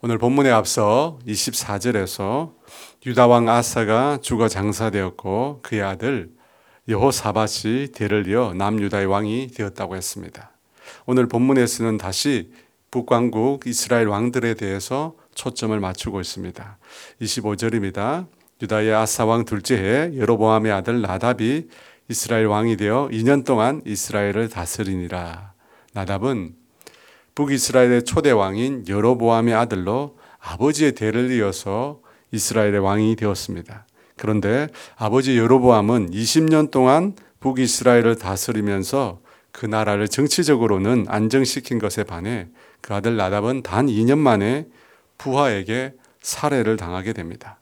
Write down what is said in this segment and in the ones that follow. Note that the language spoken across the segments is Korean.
오늘 본문에 앞서 24절에서 유다 왕 아사가 죽어 장사되었고 그의 아들 여호사밧이 대를 이어 남유다의 왕이 되었다고 했습니다. 오늘 본문에서는 다시 북왕국 이스라엘 왕들에 대해서 초점을 맞추고 있습니다. 25절입니다. 유다의 아사 왕 둘째 해 여로보암의 아들 나답이 이스라엘 왕이 되어 2년 동안 이스라엘을 다스리니라. 나답은 북이스라엘의 초대 왕인 여로보암의 아들로 아버지의 대를 이어서 이스라엘의 왕이 되었습니다. 그런데 아버지 여로보암은 20년 동안 북이스라엘을 다스리면서 그 나라를 정치적으로는 안정시킨 것에 반해 그 아들 나답은 단 2년 만에 부하에게 살해를 당하게 됩니다.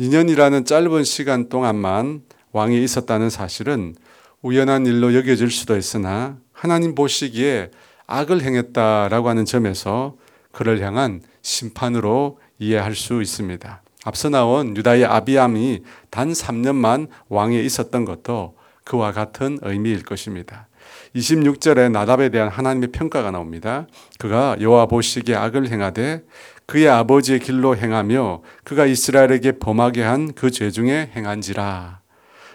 2년이라는 짧은 시간 동안만 왕이 있었다는 사실은 우연한 일로 여겨질 수도 있으나 하나님 보시기에 악을 행했다라고 하는 점에서 그를 향한 심판으로 이해할 수 있습니다. 앞서 나온 유다의 아비암이 단 3년만 왕에 있었던 것도 그와 같은 의미일 것입니다. 26절에 나답에 대한 하나님의 평가가 나옵니다. 그가 여호와 보시기에 악을 행하되 그의 아버지의 길로 행하며 그가 이스라엘에게 범하게 한 그 죄 중에 행한지라.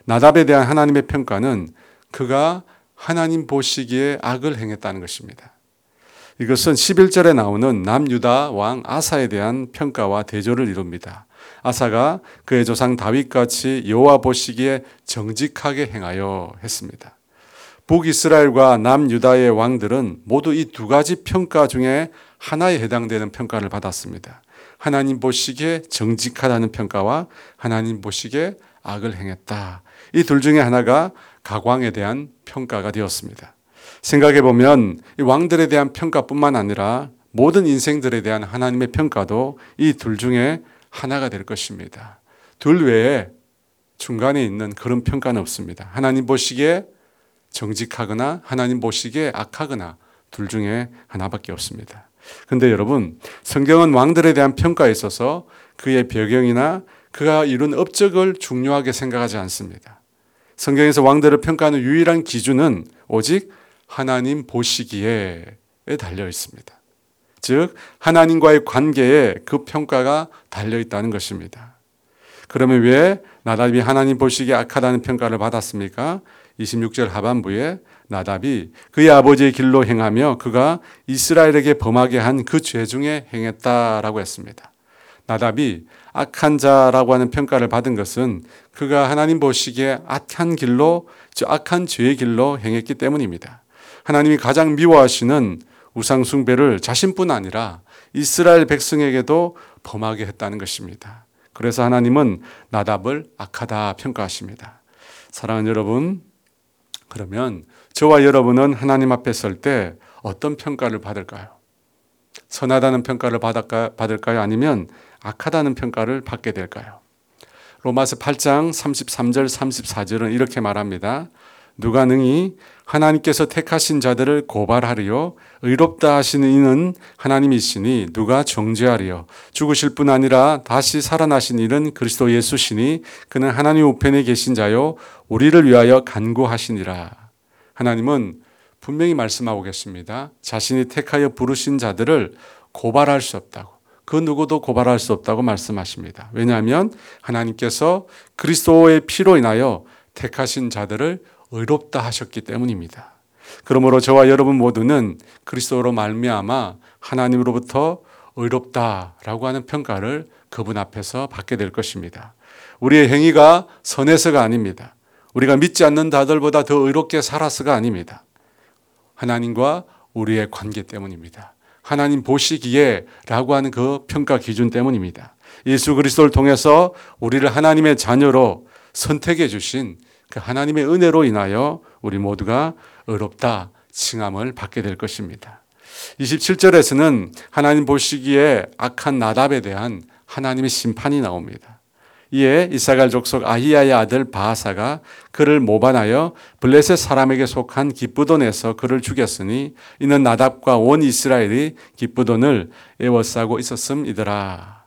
나답에 대한 하나님의 평가는 그가 하나님 보시기에 악을 행했다는 것입니다. 이것은 11절에 나오는 남유다 왕 아사에 대한 평가와 대조를 이룹니다. 아사가 그의 조상 다윗같이 여호와 보시기에 정직하게 행하여 했습니다. 북이스라엘과 남유다의 왕들은 모두 이 두 가지 평가 중에 하나에 해당되는 평가를 받았습니다. 하나님 보시기에 정직하다는 평가와 하나님 보시기에 악을 행했다. 이 둘 중에 하나가 가광에 대한 평가가 되었습니다. 생각해 보면 이 왕들에 대한 평가뿐만 아니라 모든 인생들에 대한 하나님의 평가도 이 둘 중에 하나가 될 것입니다. 둘 외에 중간에 있는 그런 평가는 없습니다. 하나님 보시기에 정직하거나 하나님 보시기에 악하거나 둘 중에 하나밖에 없습니다. 근데 여러분, 성경은 왕들에 대한 평가에 있어서 그의 배경이나 그가 이룬 업적을 중요하게 생각하지 않습니다. 성경에서 왕들을 평가하는 유일한 기준은 오직 하나님 보시기에 달려 있습니다. 즉, 하나님과의 관계에 그 평가가 달려 있다는 것입니다. 그러면 왜 나답이 하나님 보시기에 악하다는 평가를 받았습니까? 26절 하반부에 나답이 그의 아버지의 길로 행하며 그가 이스라엘에게 범하게 한 그 죄 중에 행했다라고 했습니다. 나답이 악한 자라고 하는 평가를 받은 것은 그가 하나님 보시기에 악한 길로, 악한 죄의 길로 행했기 때문입니다. 하나님이 가장 미워하시는 우상숭배를 자신뿐 아니라 이스라엘 백성에게도 범하게 했다는 것입니다. 그래서 하나님은 나답을 악하다 평가하십니다. 사랑하는 여러분, 그러면 저와 여러분은 하나님 앞에 설 때 어떤 평가를 받을까요? 선하다는 평가를 받을까요? 아니면 악하다는 평가를 받게 될까요? 로마서 8장 33절 34절은 이렇게 말합니다. 누가 능히 하나님께서 택하신 자들을 고발하리요? 의롭다 하시는 이는 하나님이시니 누가 정죄하리요? 죽으실 뿐 아니라 다시 살아나신 이는 그리스도 예수시니 그는 하나님 우편에 계신 자요 우리를 위하여 간구하시니라. 하나님은 분명히 말씀하고 계십니다. 자신이 택하여 부르신 자들을 고발할 수 없다고 그 누구도 고발할 수 없다고 말씀하십니다 왜냐하면 하나님께서 그리스도의 피로 인하여 택하신 자들을 의롭다 하셨기 때문입니다. 그러므로 저와 여러분 모두는 그리스도로 말미암아 하나님으로부터 의롭다라고 하는 평가를 그분 앞에서 받게 될 것입니다. 우리의 행위가 선해서가 아닙니다. 우리가 믿지 않는 자들보다 더 의롭게 살아서가 아닙니다. 하나님과 우리의 관계 때문입니다. 하나님 보시기에 라고 하는 그 평가 기준 때문입니다. 예수 그리스도를 통해서 우리를 하나님의 자녀로 선택해 주신 그 하나님의 은혜로 인하여 우리 모두가 의롭다 칭함을 받게 될 것입니다. 27절에서는 하나님 보시기에 악한 나답에 대한 하나님의 심판이 나옵니다. 이에 이사갈 족속 아히야의 아들 바하사가 그를 모반하여 블레셋 사람에게 속한 기쁘돈에서 그를 죽였으니 이는 나답과 온 이스라엘이 기쁘돈을 애워싸고 있었음이더라.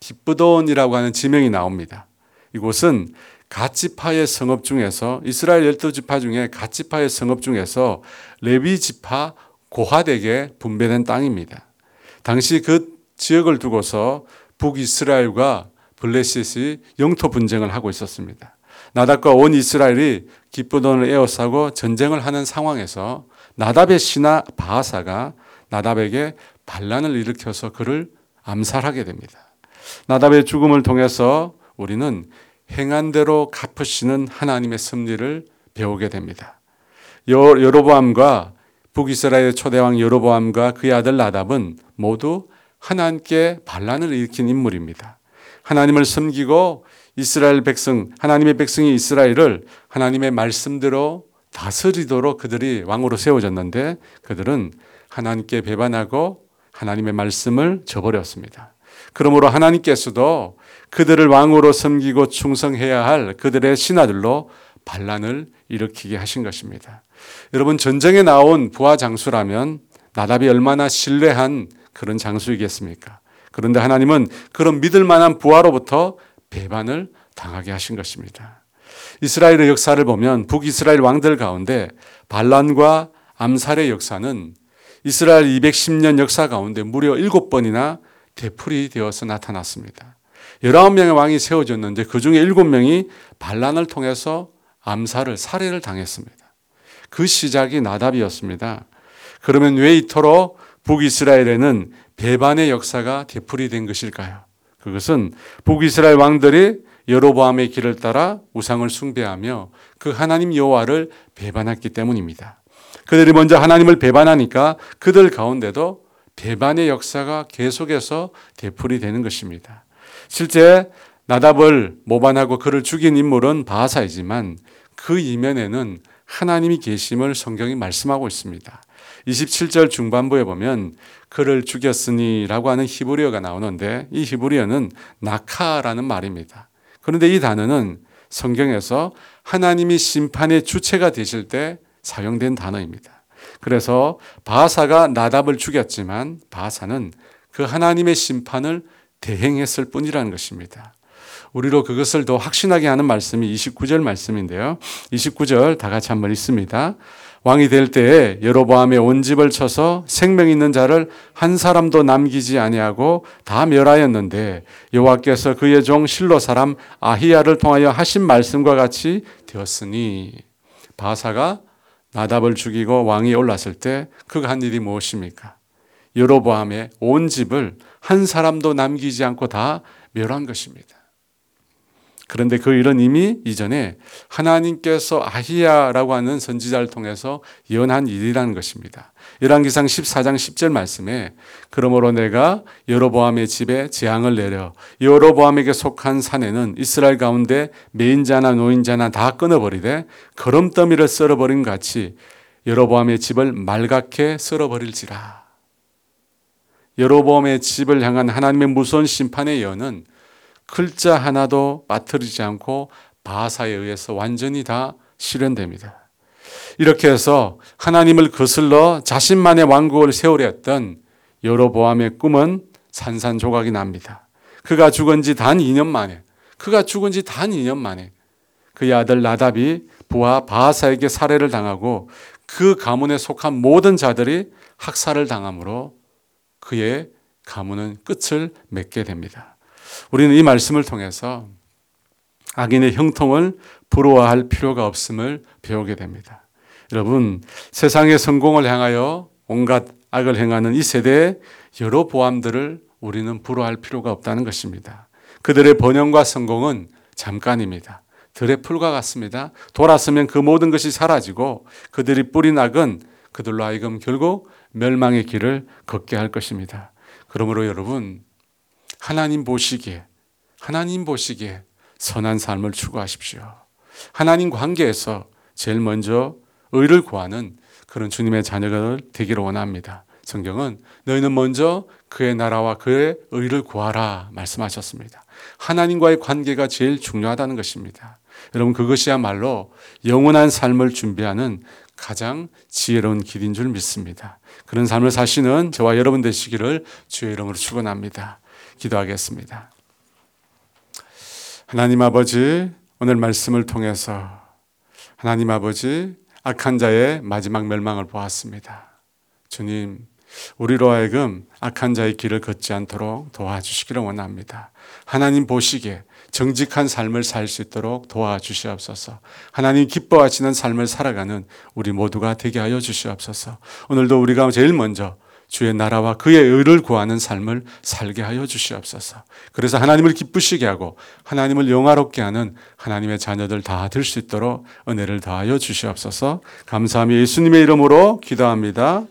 기쁘돈이라고 하는 지명이 나옵니다. 이곳은 가치파의 성읍 중에서 이스라엘 열두 지파 중에 가치파의 성읍 중에서 레위 지파 고하덱에 분배된 땅입니다. 당시 그 지역을 두고서 북이스라엘과 블레셋이 영토 분쟁을 하고 있었습니다. 나답과 온 이스라엘이 기쁘돈을 에워싸고 전쟁을 하는 상황에서 나답의 신하 바하사가 나답에게 반란을 일으켜서 그를 암살하게 됩니다. 나답의 죽음을 통해서 우리는 행한 대로 갚으시는 하나님의 섭리를 배우게 됩니다. 여로보암과 북이스라엘 초대왕 여로보암과 그의 아들 나답은 모두 하나님께 반란을 일으킨 인물입니다. 하나님을 섬기고 이스라엘 백성, 하나님의 백성이 이스라엘을 하나님의 말씀대로 다스리도록 그들이 왕으로 세워졌는데 그들은 하나님께 배반하고 하나님의 말씀을 저버렸습니다. 그러므로 하나님께서도 그들을 왕으로 섬기고 충성해야 할 그들의 신하들로 반란을 일으키게 하신 것입니다. 여러분 전쟁에 나온 부하 장수라면 나답이 얼마나 신뢰한 그런 장수이겠습니까? 그런데 하나님은 그런 믿을 만한 부하로부터 배반을 당하게 하신 것입니다. 이스라엘의 역사를 보면 북이스라엘 왕들 가운데 반란과 암살의 역사는 이스라엘 210년 역사 가운데 무려 7번이나 되풀이 되어서 나타났습니다. 19명의 왕이 세워졌는데 그 중에 7명이 반란을 통해서 암살을, 살해를 당했습니다. 그 시작이 나답이었습니다. 그러면 왜 이토록 북이스라엘에는 배반의 역사가 되풀이된 것일까요? 그것은 북이스라엘 왕들이 여로보암의 길을 따라 우상을 숭배하며 그 하나님 여호와를 배반했기 때문입니다. 그들이 먼저 하나님을 배반하니까 그들 가운데도 배반의 역사가 계속해서 되풀이되는 것입니다. 실제 나답을 모반하고 그를 죽인 인물은 바하사이지만 그 이면에는 하나님이 계심을 성경이 말씀하고 있습니다. 27절 중반부에 보면 그를 죽였으니라고 하는 히브리어가 나오는데 이 히브리어는 나카라는 말입니다. 그런데 이 단어는 성경에서 하나님이 심판의 주체가 되실 때 사용된 단어입니다. 그래서 바사가 나답을 죽였지만 바사는 그 하나님의 심판을 대행했을 뿐이라는 것입니다. 우리로 그것을 더 확신하게 하는 말씀이 29절 말씀인데요. 29절 다 같이 한번 읽습니다. 왕이 될 때에 여로보암의 온 집을 쳐서 생명 있는 자를 한 사람도 남기지 아니하고 다 멸하였는데 여호와께서 그의 종 실로 사람 아히야를 통하여 하신 말씀과 같이 되었으니 바사가 나답을 죽이고 왕이 올랐을 때 그가 한 일이 무엇입니까? 여로보암의 온 집을 한 사람도 남기지 않고 다 멸한 것입니다. 그런데 그 일은 이미 이전에 하나님께서 아히야라고 하는 선지자를 통해서 예언한 일이라는 것입니다. 열왕기상 14장 10절 말씀에 그러므로 내가 여로보암의 집에 재앙을 내려 여로보암에게 속한 산에는 이스라엘 가운데 메인자나 노인자나 다 끊어버리되 거름더미를 썰어버린 같이 여로보암의 집을 말갛게 썰어버릴지라. 여로보암의 집을 향한 하나님의 무서운 심판의 예언은 글자 하나도 빠뜨리지 않고 바사에 의해서 완전히 다 실현됩니다. 이렇게 해서 하나님을 거슬러 자신만의 왕국을 세우려 했던 여로보암의 꿈은 산산조각이 납니다. 그가 죽은 지 단 2년 만에 그가 죽은 지 단 2년 만에 그의 아들 나답이 부하 바하사에게 살해를 당하고 그 가문에 속한 모든 자들이 학살을 당함으로 그의 가문은 끝을 맺게 됩니다. 우리는 이 말씀을 통해서 악인의 형통을 부러워할 필요가 없음을 배우게 됩니다. 여러분, 세상의 성공을 향하여 온갖 악을 행하는 이 세대의 여러 보암들을 우리는 부러워할 필요가 없다는 것입니다. 그들의 번영과 성공은 잠깐입니다. 들의 풀과 같습니다. 돌았으면 그 모든 것이 사라지고 그들이 뿌린 악은 그들로 하여금 결국 멸망의 길을 걷게 할 것입니다. 그러므로 여러분, 하나님 보시기에 하나님 보시기에 선한 삶을 추구하십시오. 하나님 관계에서 제일 먼저 의를 구하는 그런 주님의 자녀가 되기를 원합니다. 성경은 너희는 먼저 그의 나라와 그의 의를 구하라 말씀하셨습니다. 하나님과의 관계가 제일 중요하다는 것입니다. 여러분 그것이야말로 영원한 삶을 준비하는 가장 지혜로운 길인 줄 믿습니다. 그런 삶을 사시는 저와 여러분 되시기를 주의 이름으로 축원합니다. 기도하겠습니다. 하나님 아버지, 오늘 말씀을 통해서 하나님 아버지, 악한 자의 마지막 멸망을 보았습니다. 주님, 우리로 하여금 악한 자의 길을 걷지 않도록 도와주시기를 원합니다. 하나님 보시기에 정직한 삶을 살 수 있도록 도와주시옵소서. 하나님 기뻐하시는 삶을 살아가는 우리 모두가 되게 하여 주시옵소서. 오늘도 우리가 제일 먼저 주의 나라와 그의 의를 구하는 삶을 살게 하여 주시옵소서. 그래서 하나님을 기쁘시게 하고 하나님을 영화롭게 하는 하나님의 자녀들 다 될 수 있도록 은혜를 더하여 주시옵소서. 감사하며 예수님의 이름으로 기도합니다.